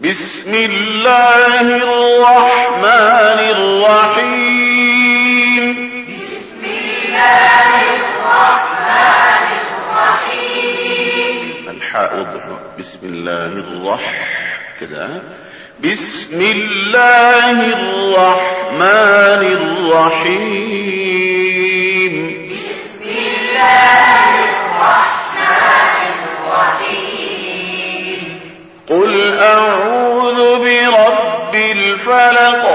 بسم الله الرحمن الرحيم. بسم الله الرحمن الرحيم الحاء بسم الله الرح كده. بسم الله الرحمن الرحيم بسم الله الرحمن الرحيم. قل الفلق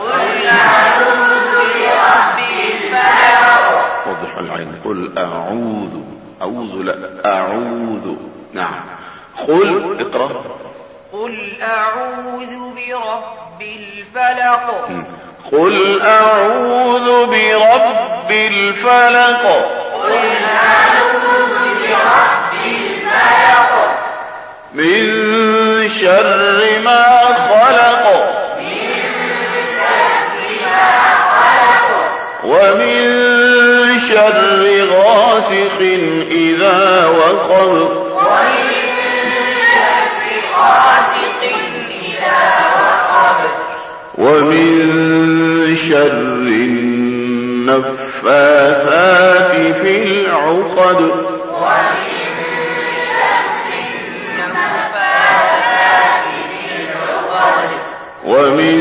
قل أعوذ برب الفلق وضح العين. قل أعوذ أعوذ لا أعوذ. نعم. قل اقرأ. قل أعوذ برب الفلق. قل أعوذ برب الفلق قل أعوذ برب الفلق. من شر ما ومن شر غاسق إذا وقب ومن شر ومن شر النفاثات في العقد ومن شر النفاثات في العقد. ومن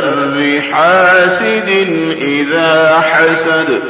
شر حاسد إذا حسد.